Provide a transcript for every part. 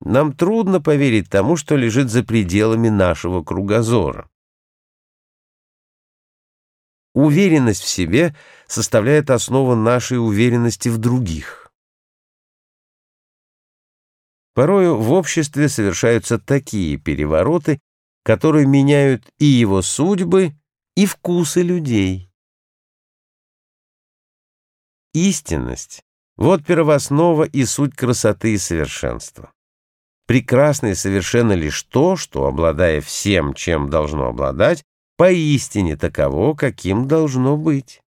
нам трудно поверить тому, что лежит за пределами нашего кругозора. Уверенность в себе составляет основу нашей уверенности в других. Порою в обществе совершаются такие перевороты, которые меняют и его судьбы, и вкусы людей. Истинность — вот первооснова и суть красоты и совершенства. Прекрасно и совершенно лишь то, что, обладая всем, чем должно обладать, поистине таково, каким должно быть.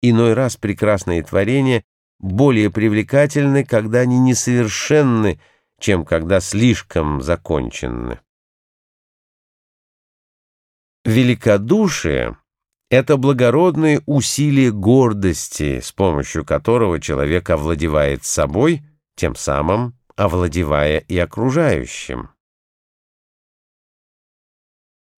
Иной раз прекрасные творения более привлекательны, когда они несовершенны, чем когда слишком закончены. Великодушие — это благородные усилия гордости, с помощью которого человек овладевает собой — тем самым овладевая и окружающим.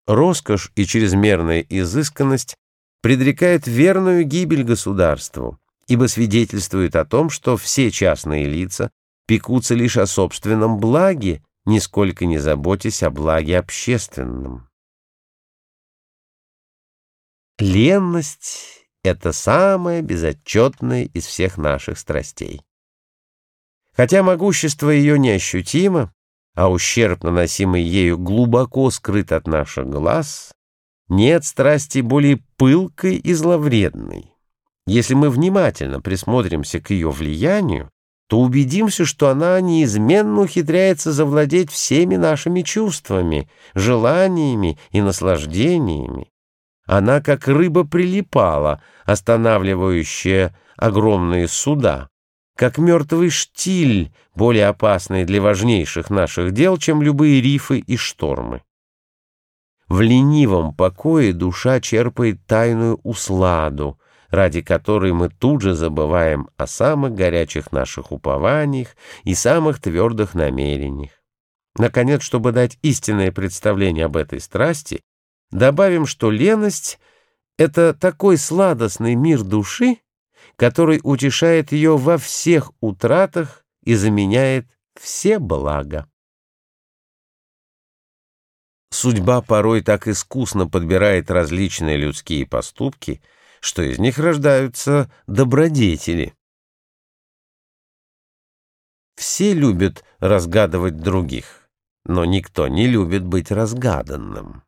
Роскошь и чрезмерная изысканность предрекает верную гибель государству, ибо свидетельствует о том, что все частные лица пекутся лишь о собственном благе, нисколько не заботясь о благе общественном. Ленность — это самая безотчетная из всех наших страстей. Хотя могущество ее неощутимо, а ущерб, наносимый ею, глубоко скрыт от наших глаз, нет страсти более пылкой и зловредной. Если мы внимательно присмотримся к ее влиянию, то убедимся, что она неизменно ухитряется завладеть всеми нашими чувствами, желаниями и наслаждениями. Она, как рыба, прилипала, останавливающая огромные суда как мертвый штиль, более опасный для важнейших наших дел, чем любые рифы и штормы. В ленивом покое душа черпает тайную усладу, ради которой мы тут же забываем о самых горячих наших упованиях и самых твердых намерениях. Наконец, чтобы дать истинное представление об этой страсти, добавим, что леность — это такой сладостный мир души, который утешает ее во всех утратах и заменяет все блага. Судьба порой так искусно подбирает различные людские поступки, что из них рождаются добродетели. Все любят разгадывать других, но никто не любит быть разгаданным.